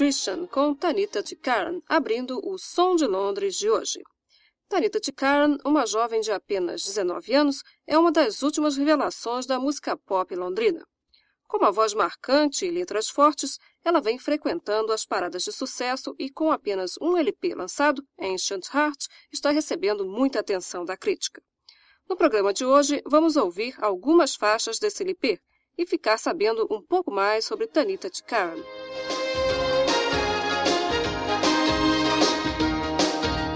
Tradition com Tanita Tikaran, abrindo o Som de Londres de hoje. Tanita Tikaran, uma jovem de apenas 19 anos, é uma das últimas revelações da música pop londrina. Com uma voz marcante e letras fortes, ela vem frequentando as paradas de sucesso e, com apenas um LP lançado, Ancient Heart, está recebendo muita atenção da crítica. No programa de hoje, vamos ouvir algumas faixas desse LP e ficar sabendo um pouco mais sobre Tanita Tikaran.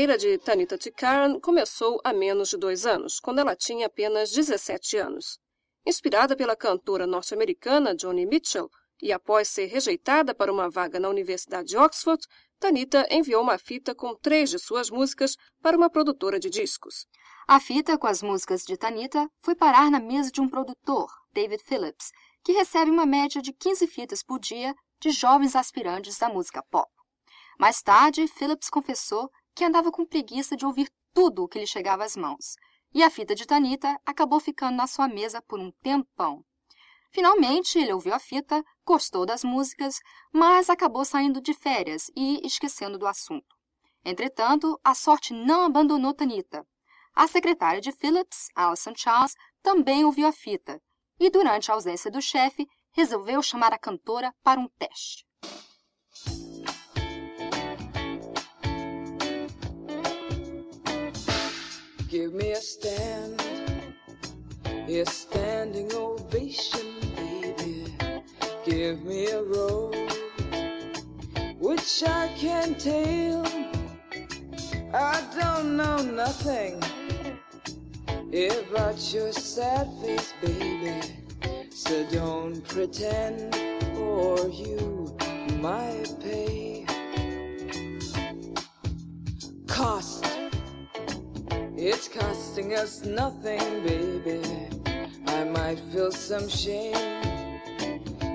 carreira de Tanita Tikaran começou há menos de dois anos, quando ela tinha apenas 17 anos. Inspirada pela cantora norte-americana Joni Mitchell e após ser rejeitada para uma vaga na Universidade de Oxford, Tanita enviou uma fita com três de suas músicas para uma produtora de discos. A fita com as músicas de Tanita foi parar na mesa de um produtor, David Phillips, que recebe uma média de 15 fitas por dia de jovens aspirantes da música pop. Mais tarde, Phillips confessou que andava com preguiça de ouvir tudo o que lhe chegava às mãos, e a fita de Tanita acabou ficando na sua mesa por um tempão. Finalmente, ele ouviu a fita, gostou das músicas, mas acabou saindo de férias e esquecendo do assunto. Entretanto, a sorte não abandonou Tanita. A secretária de Phillips, Alison Charles, também ouviu a fita e, durante a ausência do chefe, resolveu chamar a cantora para um teste. Me a stand, a standing ovation, baby. Give me a road which I can tail. I don't know nothing about your sad face, baby. So don't pretend, or you might pay. Cost it's costing us nothing, baby. I might feel some shame,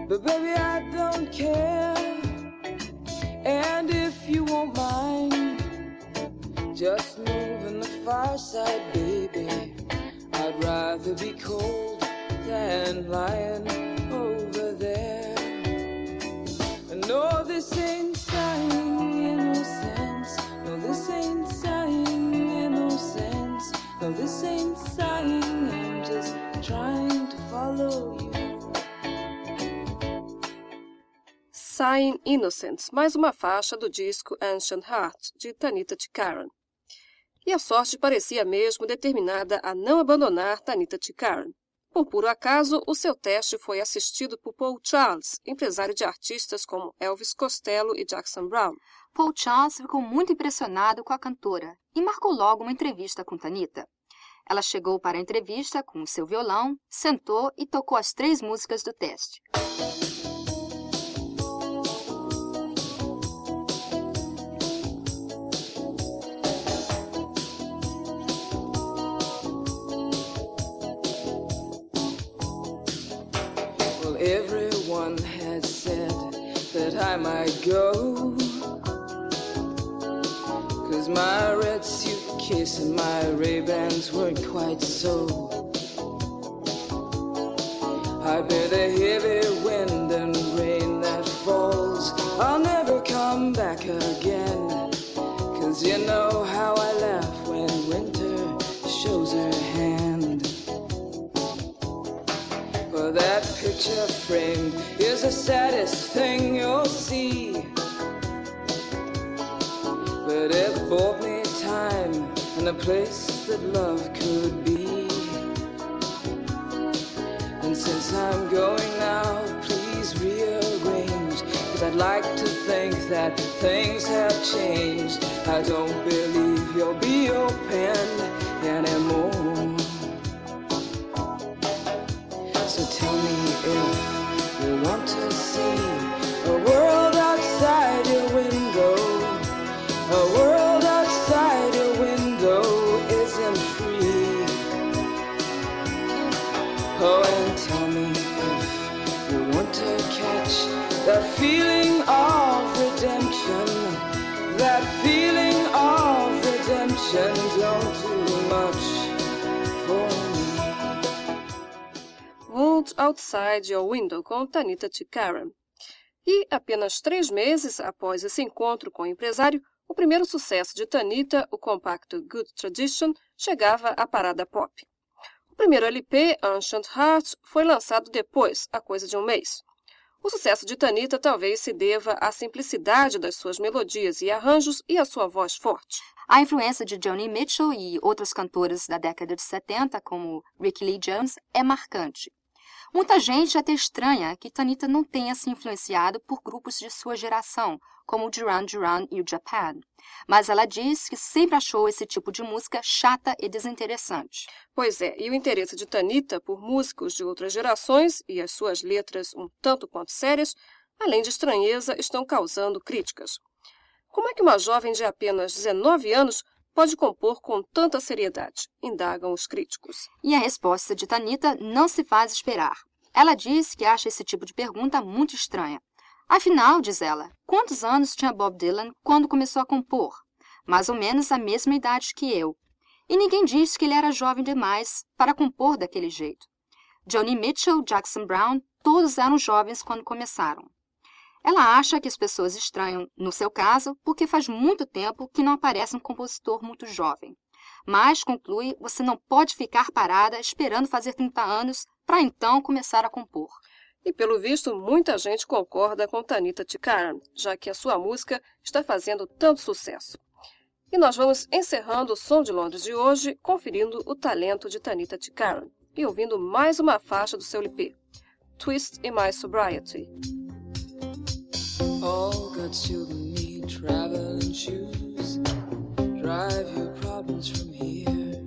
but baby, I don't care. And if you won't mind, just move in the far side, baby. I'd rather be cold than lying No, this ain't sighing. I'm just trying to follow you. Sighing Innocence, mais uma faixa do disco Ancient Heart, de Tanita Tikaran. E a sorte parecia mesmo determinada a não abandonar Tanita Tikaran. Por puro acaso, o seu teste foi assistido por Paul Charles, empresário de artistas como Elvis Costello e Jackson Brown. Paul Charles ficou muito impressionado com a cantora e marcou logo uma entrevista com Tanita. Ela chegou para a entrevista com o seu violão, sentou e tocou as três músicas do teste. Everyone had said that I might go. Cause my red suitcase chasing my Ray-Bans weren't quite so. I bear the heavy wind and rain that falls. I'll never come back again. Cause you know how I laugh when winter shows her hand. Well, that picture frame is the saddest thing you'll see. But it bought me and a place that love could be. And since I'm going now, please rearrange. Cause I'd like to think that things have changed. I don't believe you'll be open anymore. So tell me if you want to see That feeling of redemption. Don't do much for me. World Outside Your Window com Tanita Tikaram. E apenas três meses após esse encontro com o empresário, o primeiro sucesso de Tanita, o compacto Good Tradition, chegava à parada pop. O primeiro LP, Ancient Heart, foi lançado depois, há coisa de um mês. O sucesso de Tanita talvez se deva à simplicidade das suas melodias e arranjos e à sua voz forte. A influência de Joni Mitchell e outras cantoras da década de 70, como Ricky Lee Jones, é marcante. Muita gente até estranha que Tanita não tenha se influenciado por grupos de sua geração, como o Duran Duran e o Japan. Mas ela diz que sempre achou esse tipo de música chata e desinteressante. Pois é, e o interesse de Tanita por músicos de outras gerações e as suas letras um tanto quanto sérias, além de estranheza, estão causando críticas. Como é que uma jovem de apenas 19 anos pode compor com tanta seriedade? Indagam os críticos. E a resposta de Tanita não se faz esperar. Ela diz que acha esse tipo de pergunta muito estranha. Afinal, diz ela, quantos anos tinha Bob Dylan quando começou a compor? Mais ou menos a mesma idade que eu. E ninguém disse que ele era jovem demais para compor daquele jeito. Joni Mitchell, Jackson Brown, todos eram jovens quando começaram. Ela acha que as pessoas estranham, no seu caso, porque faz muito tempo que não aparece um compositor muito jovem. Mas, conclui, você não pode ficar parada esperando fazer 30 anos para então começar a compor. E pelo visto, muita gente concorda com Tanita Tikaram, já que a sua música está fazendo tanto sucesso. E nós vamos encerrando o Som de Londres de hoje, conferindo o talento de Tanita Tikaram e ouvindo mais uma faixa do seu LP, Twist in My Sobriety. All good children need traveling shoes. Drive your problems from here.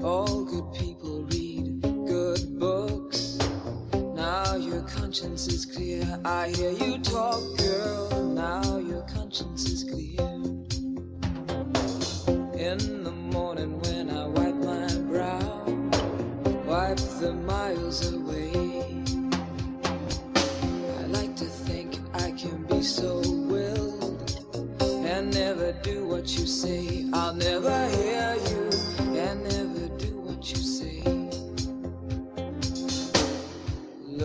All good people read good books. Now your conscience is clear. I hear you talk, girl. Now your conscience is clear. In the morning when I wipe my brow, wipe the miles away.